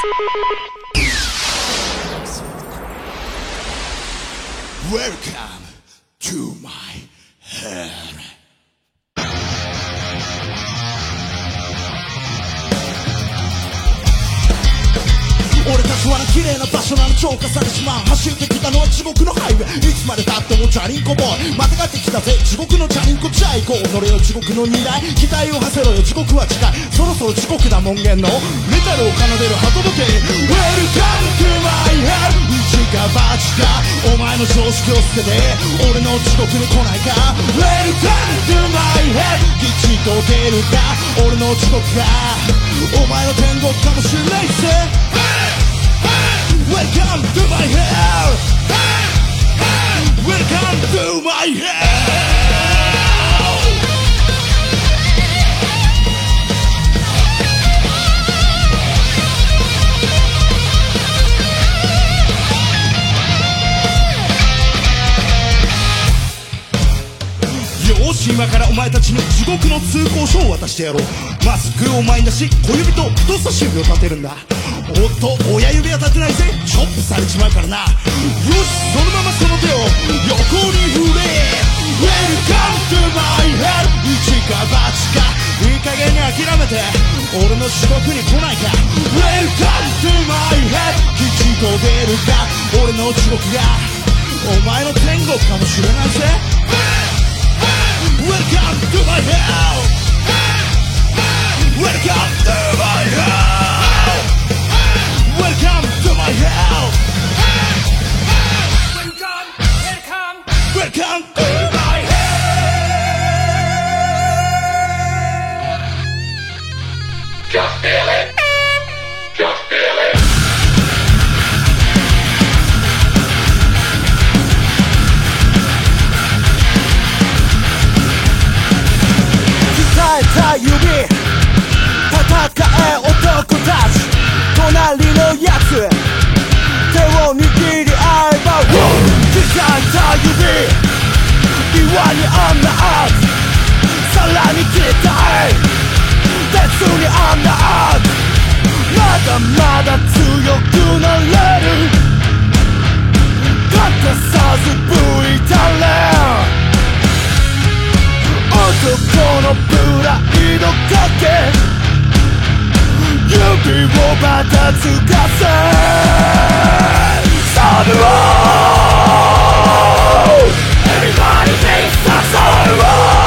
Thank you. じゃあ行こう乗れよ地獄の荷台期待を馳せろよ。地獄は近い。そろそろ地獄だ門限の。メタルを奏でる鳩時計。Welcome to my hell 一か八かお前の常識を捨てて俺の地獄に来ないか。Welcome to my hell 吉と出るか。俺の地獄がお前の天国かもしれないぜ。Welcome to my hell Welcome to my hell 今からお前たちに地獄の通行証を渡してやろう。マスクを前に出し小指と人差し指を立てるんだ。おっと親指は立てないぜ。チョップされちまうからな。よしそのままその手を横に振れ。Welcome to my hell 一か八か。いい加減に諦めて。俺の地獄に来ないか。Welcome to my hell 吉と出るか。俺の地獄が。お前の天国かもしれないぜ。Welcome to my hell. Welcome to my hell. Welcome to my hell. Welcome 鍛えた指戦え男たち。隣のやつ手を握り合えば。刻いた指。岩にあんなアーツ。さらに鍛え鉄にあんなアーツ。まだまだ強くなれる。欠かさず吹このプライドかけ指をばたつかせ。サブロー Everybody makes a sorrow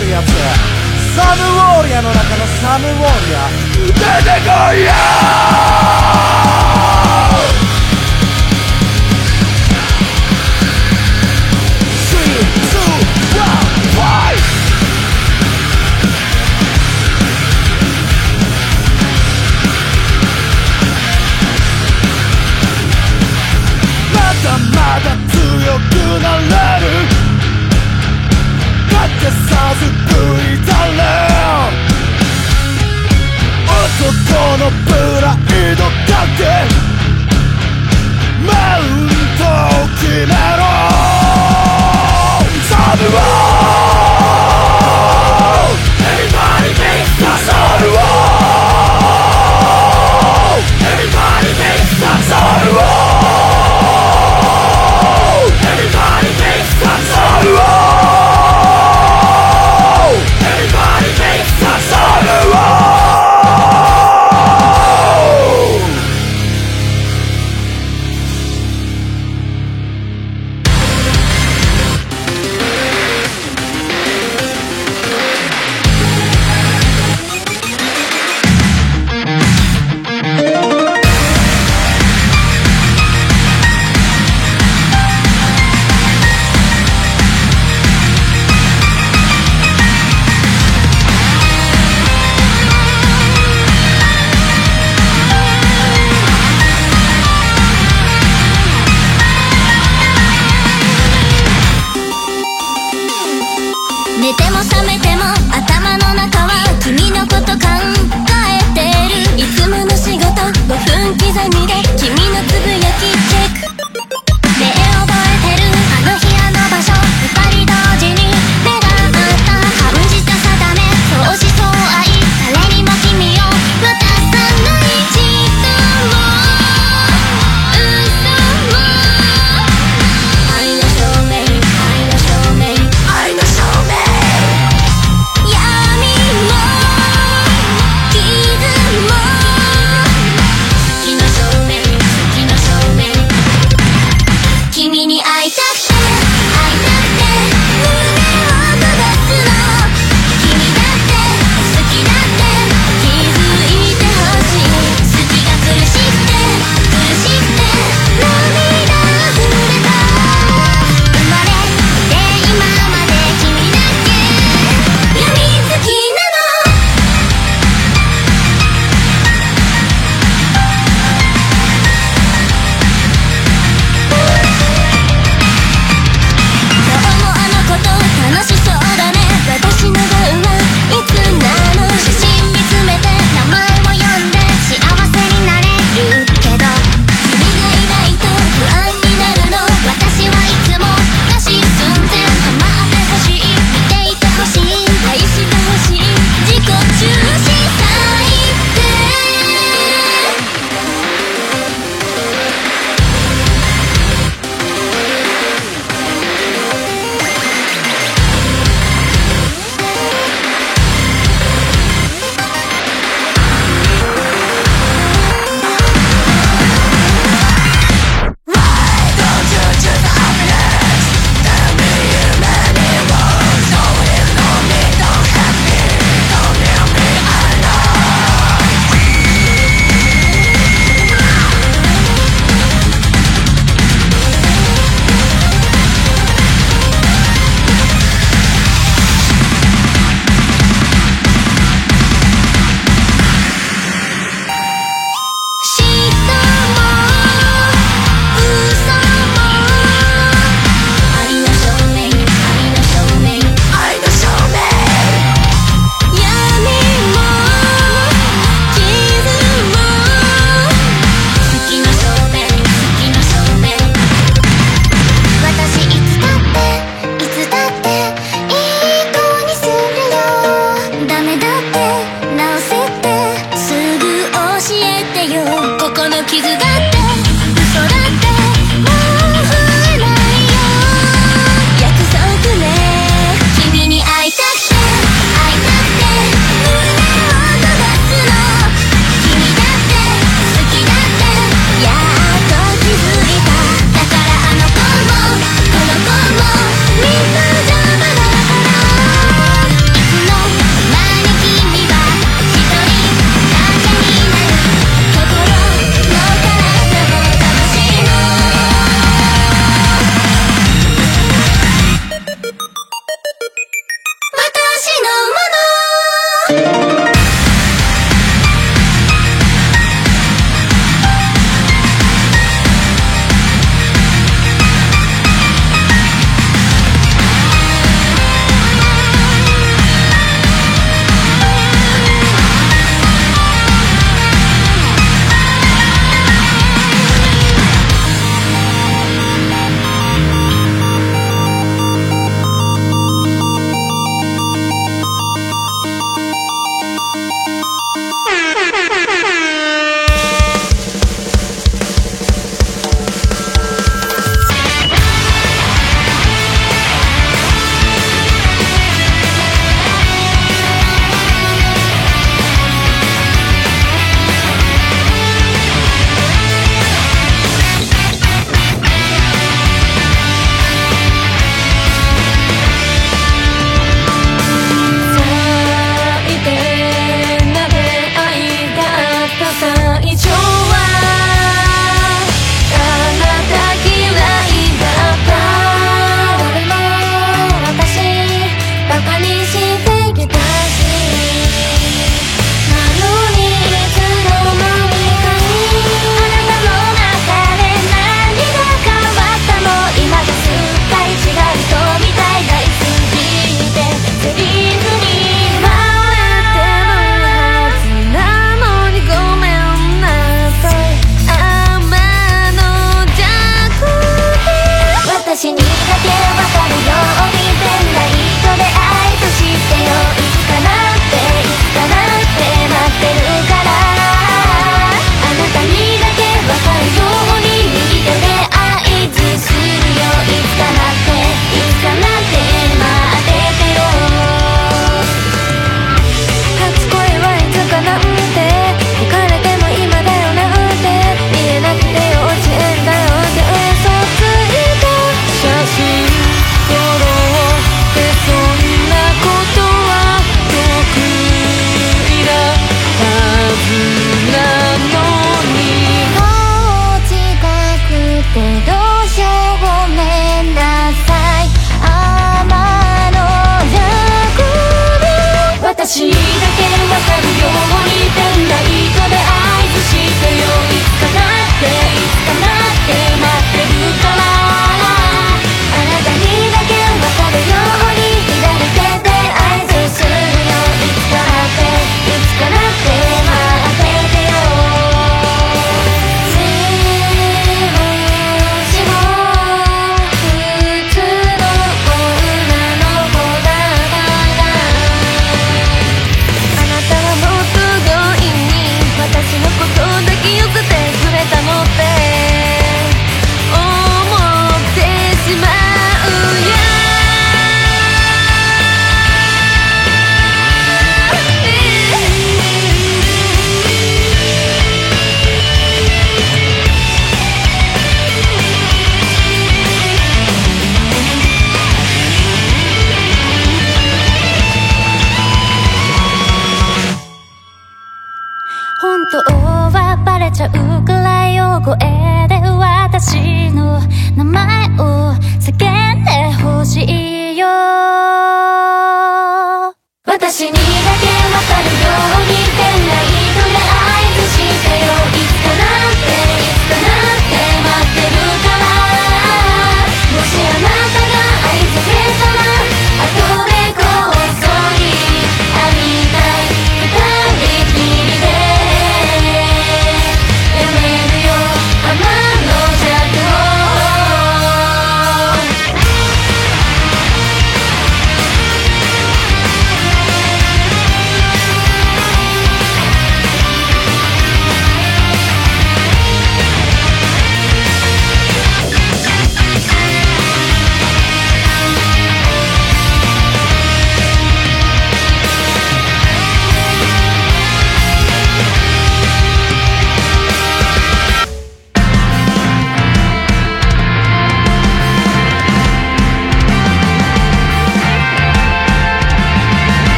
るやつ。サムウォーリアの中のサムウォーリア。出てこいよ欠かさず吹いたれ男のプライドだけマウントを決めろ。サブロ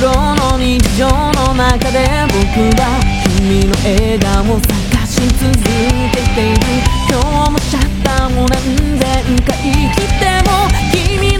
黒の日常の中で僕は君の笑顔を探し続けている。今日もシャッターを何千回切っても君の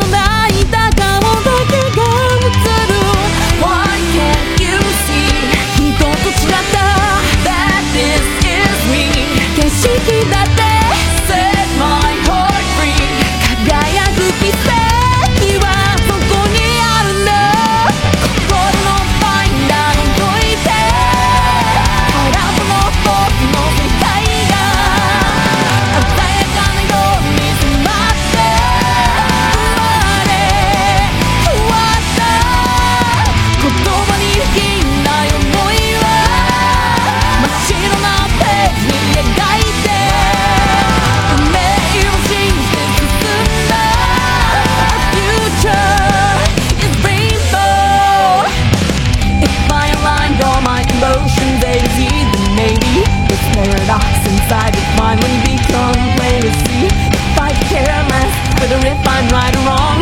Right or wrong.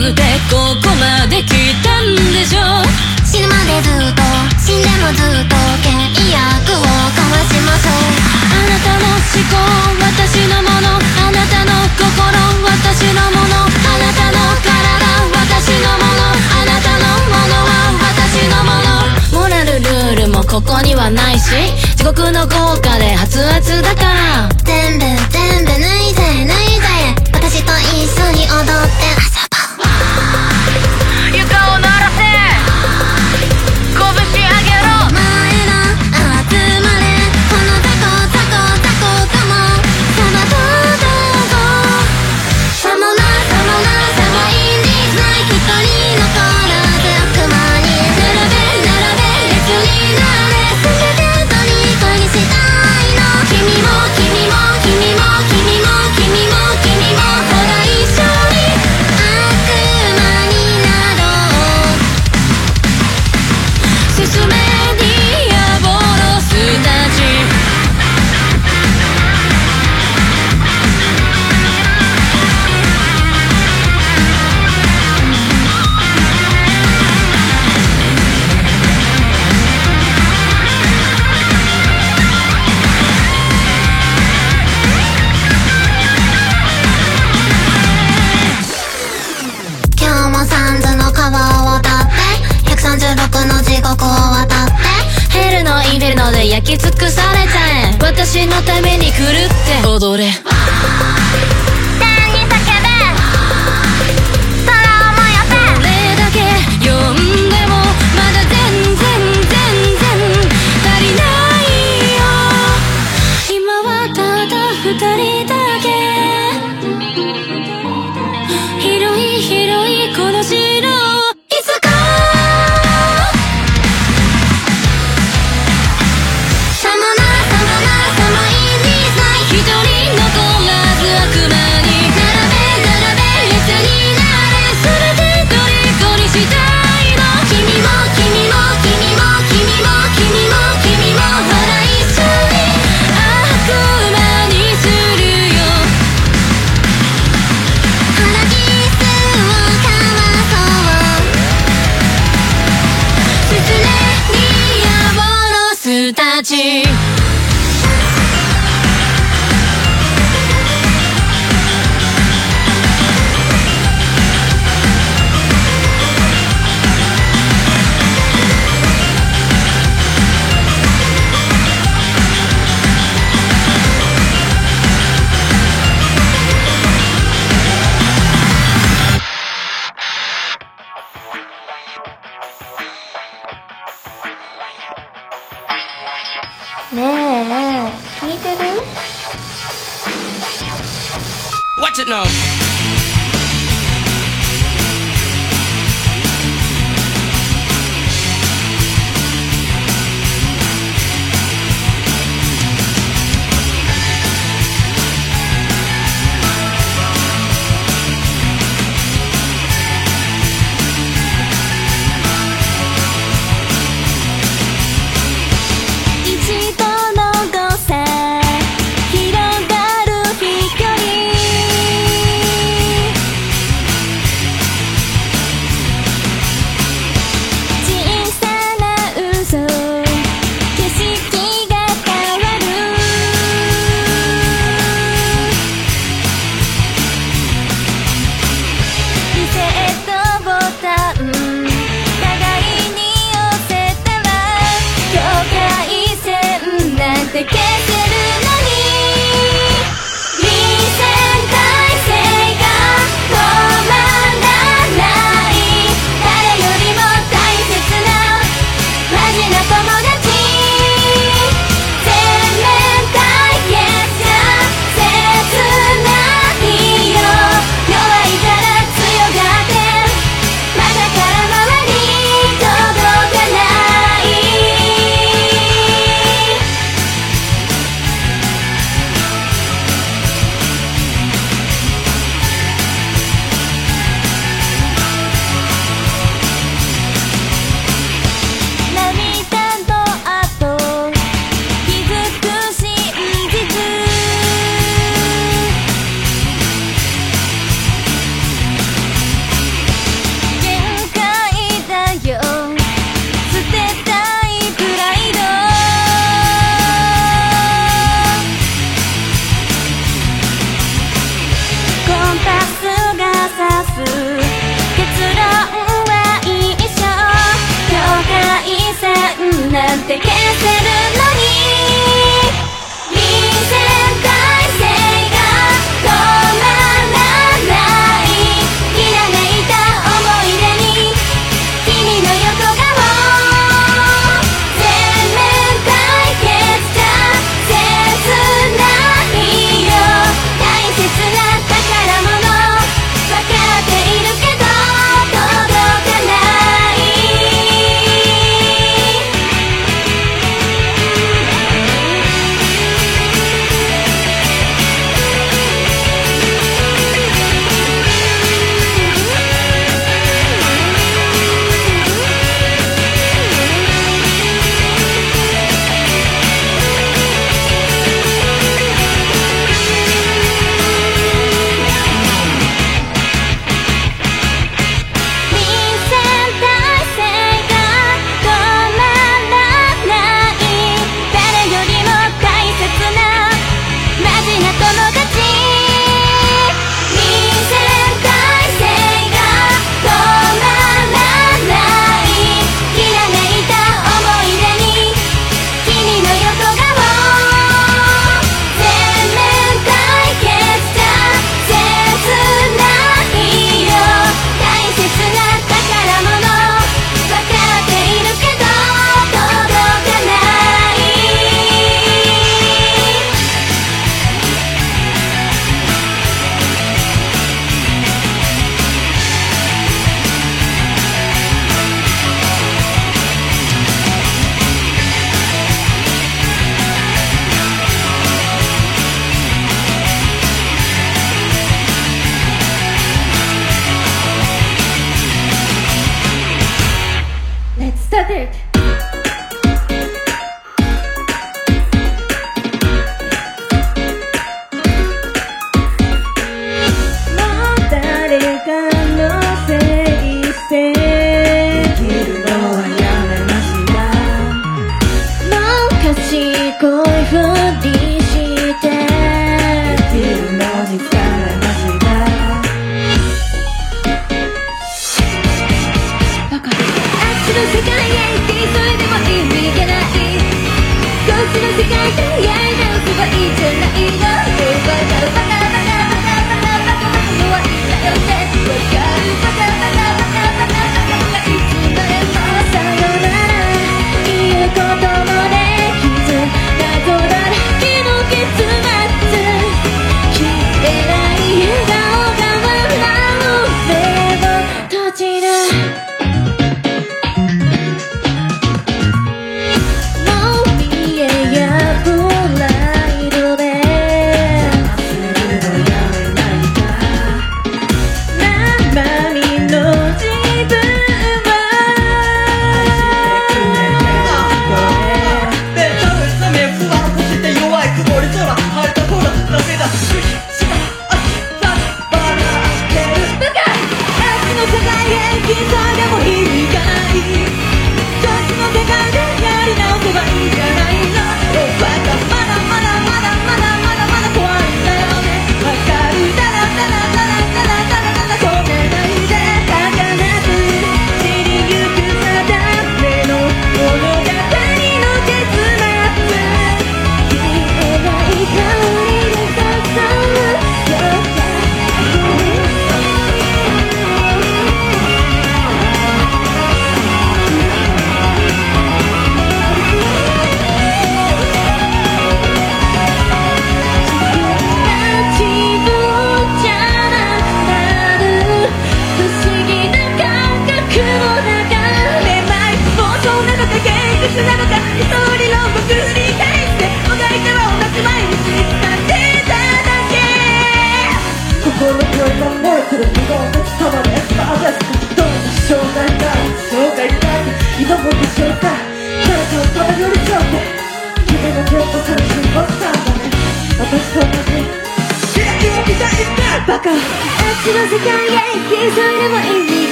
でここまで来たんでしょ死ぬまでずっと死んでもずっと契約を交わしましょうあなたの思考私のもの。あなたの心私のものあなたの。体私のもの。あなたのもの。は私のものモラルルールもここにはないし。地獄の豪華で発熱だから全部全部脱いで脱いで私と一緒に踊ってき尽くされ私のために狂って踊れ。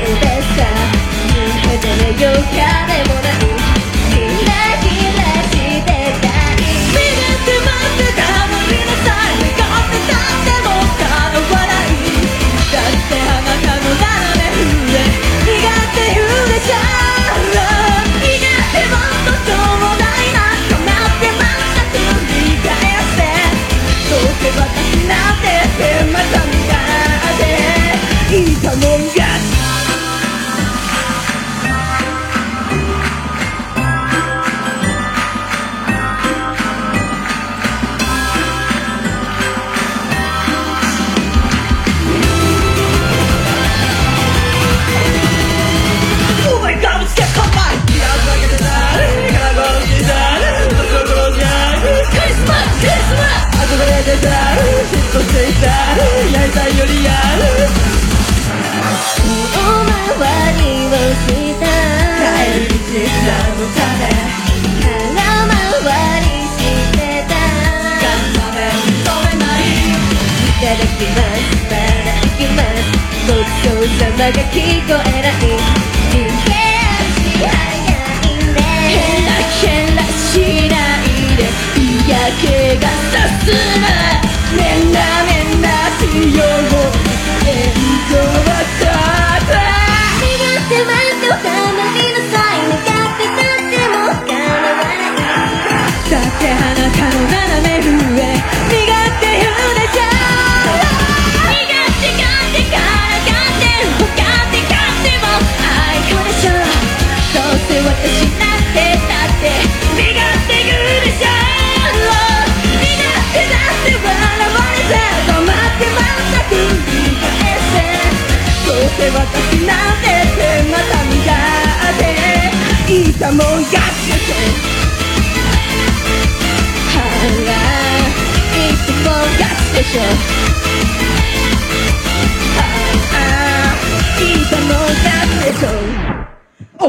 でさ。夕方の夜風もずっとた嫉妬していたやりたいよりや遠回りをした帰り道何のため空回りしてた時間のためないいただきますいただきますごちそうさまが聞こえない逃げ足早いね変な変なしないで嫌気がさすみんなみんなしようまた繰り返しどうせ私なんてってまた身勝手いいたもん勝ちてはらいつも勝っでしょはいいつもん勝でしょ。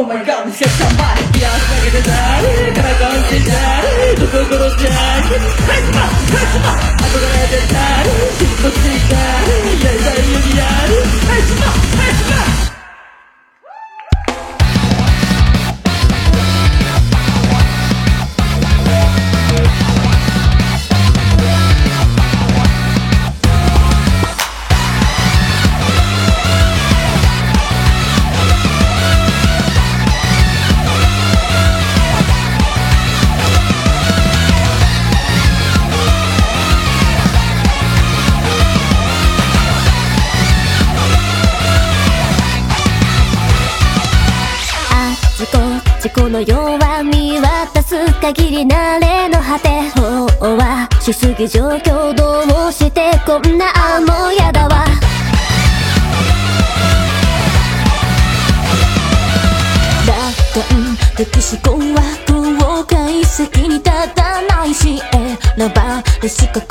Oh my god, this is somebody. Yeah, I'm gonna die. Can I go to die? The girl goes die I'm gonna die. She's gonna die Yeah, yeah, yeah, yeah hey 限り慣れの果て飽和しすぎ状況どうしてこんなあもうやだわだん歴史語はを解析に立たないし選ばれしか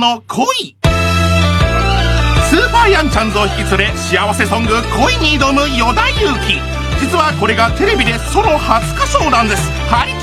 の恋。スーパーヤンちゃんズを引き連れ幸せソング恋に挑む与田祐希。実はこれがテレビでソロ初歌唱なんです。張り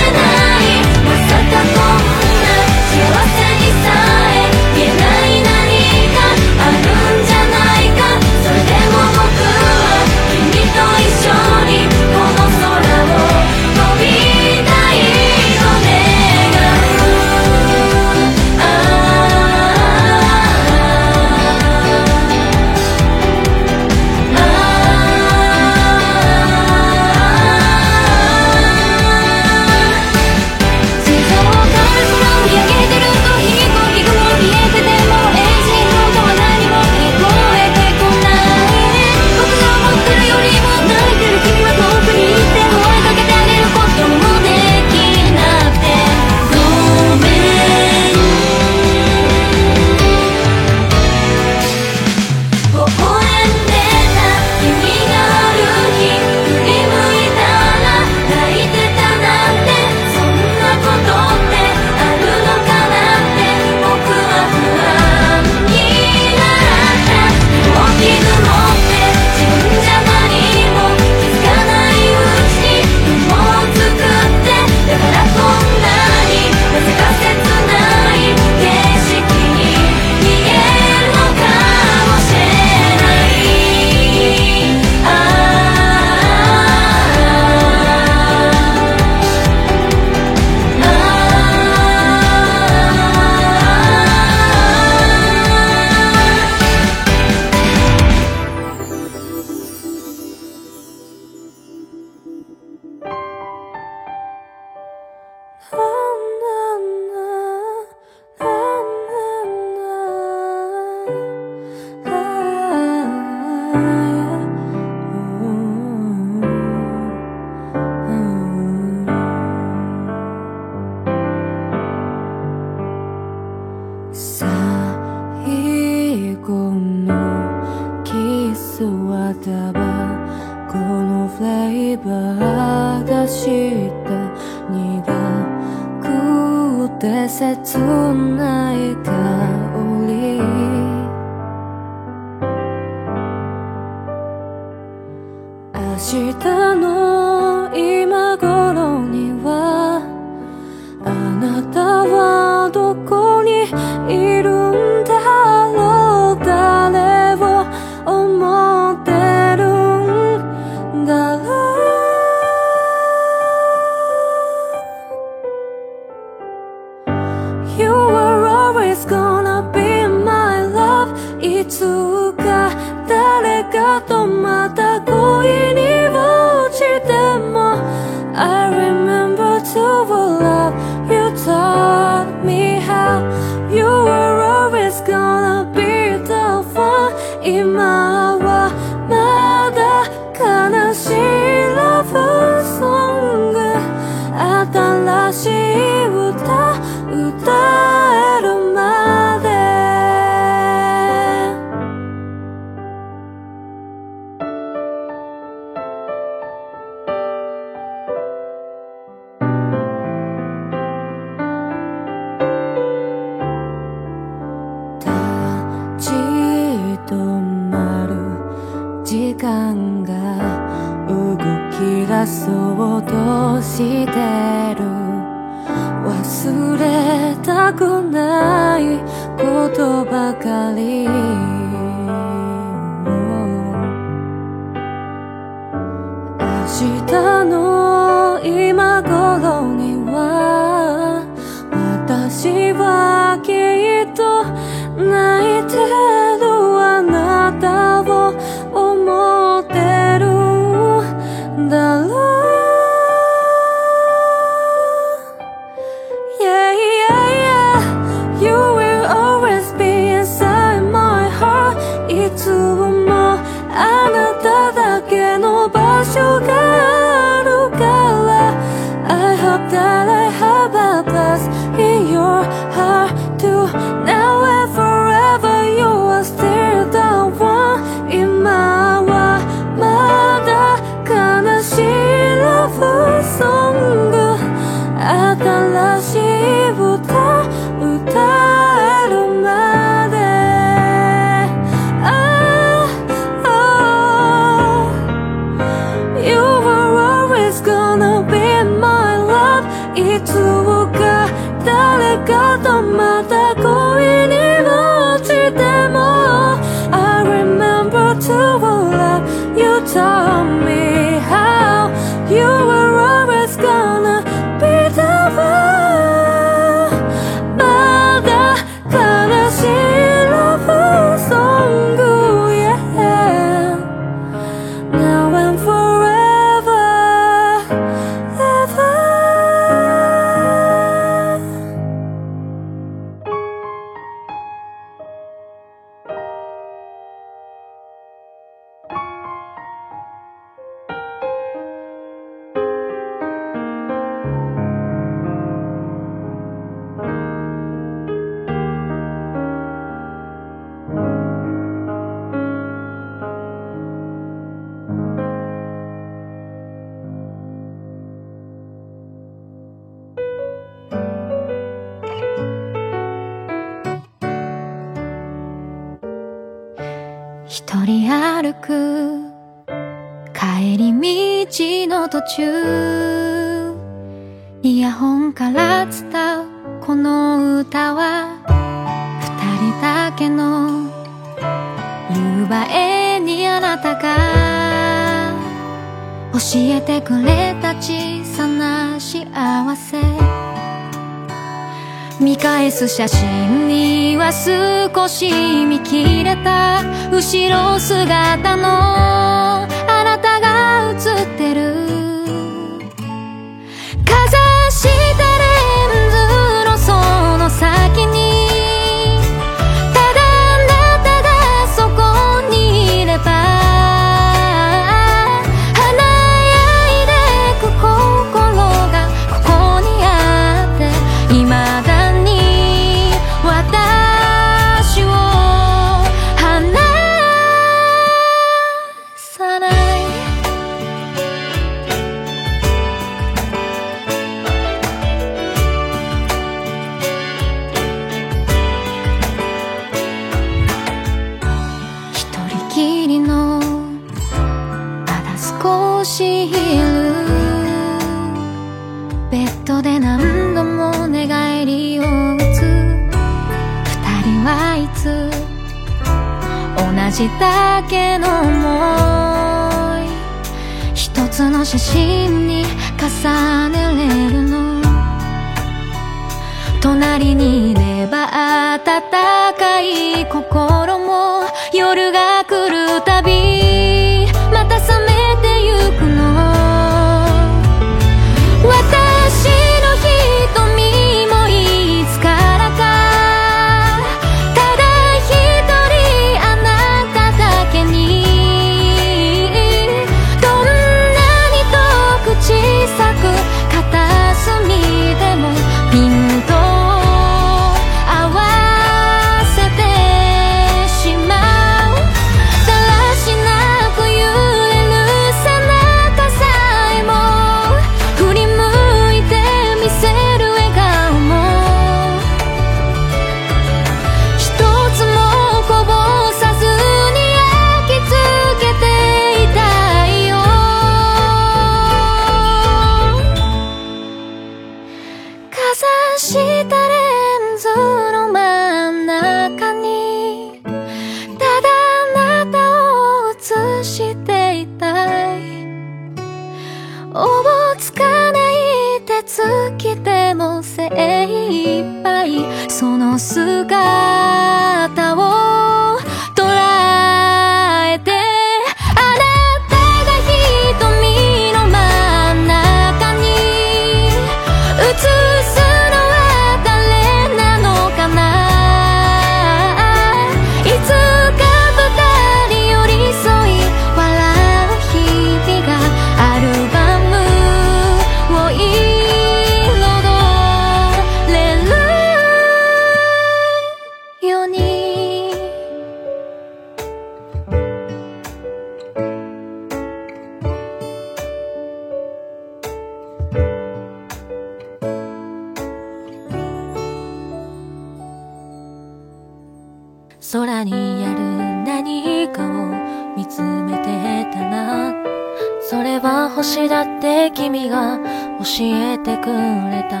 くれた。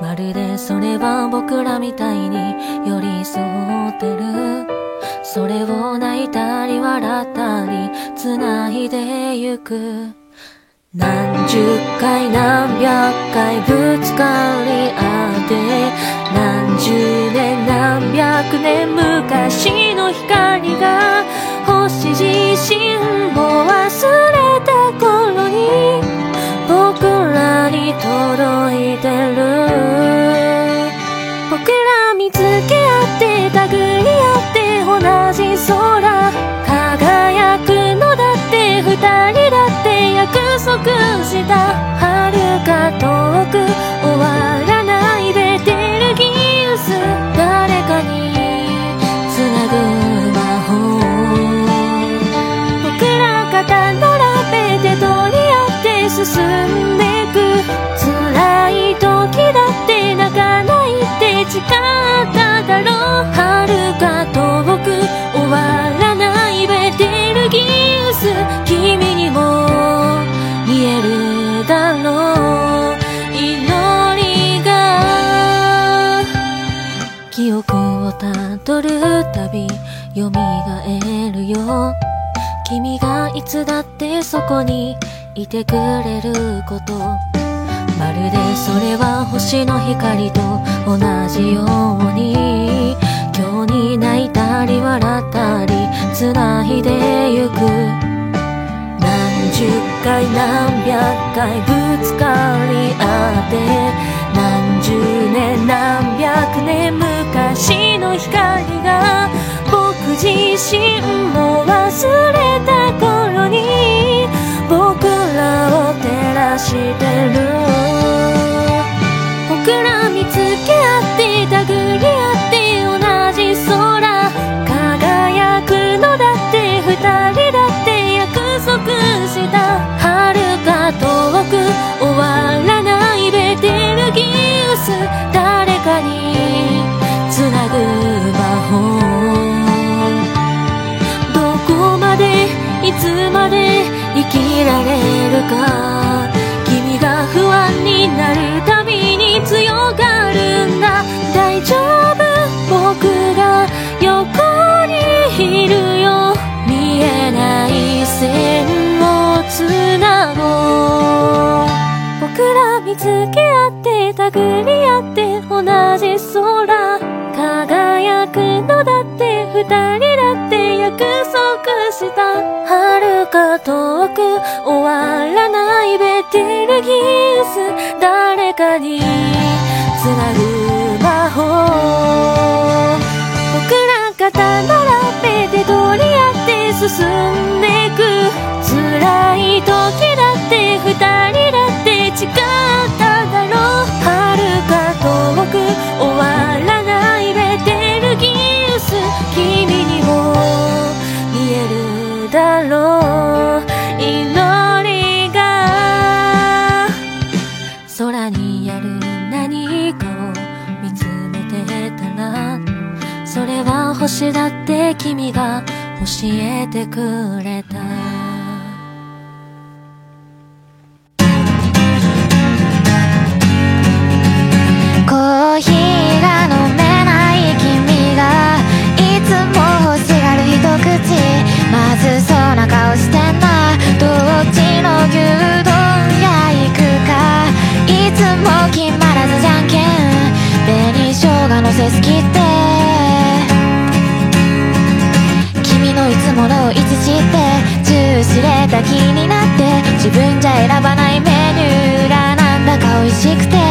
まるでそれは僕らみたいに寄り添ってる。それを泣いたり笑ったり繋いでゆく。何十回何百回ぶつかり合って何十年何百年昔の光が星自身も忘れた頃に届いてる。僕ら見つけ合って手繰り合って同じ空輝くのだって二人だって約束した。遥か遠く終わらないベテルギウス誰かにつなぐ魔法。僕ら肩並べて取り合って進んでく辛い時だって泣かないって誓っただろう。遥か遠く終わらないベテルギウス。君にも見えるだろう祈りが記憶をたどるたび蘇るよ。君がいつだってそこにいてくれること。まるでそれは星の光と同じように。今日に泣いたり笑ったり繋いでゆく。何十回何百回ぶつかり合って何十年何百年昔の光が僕自身も忘れた頃に僕らを照らしてる。僕ら見つけ合って手繰り合って同じ空輝くのだって二人だって約束した。遥か遠く終わらないベテルギウス誰かにつなぐ魔法。どこまでいつまできられるか。君が不安になるたびに強がるんだ。大丈夫？僕が横にいるよ。見えない線をつなごう。僕ら見つけ合ってた繰り合って同じ空。輝くのだって二人約束した遥か遠く終わらないベテルギウス誰かにつぐ魔法僕ら肩並べて取り合って進んでいく。辛い時だって二人だって違うろう。祈りが。空にある何かを見つめてたらそれは星だって君が教えてくれた。まずそ顔してな。どっちの牛丼屋行くか。いつも決まらずじゃんけん。紅生姜のせ好きって。君のいつものいつ知って。ジューシレ気になって。自分じゃ選ばないメニューがなんだか美味しくて。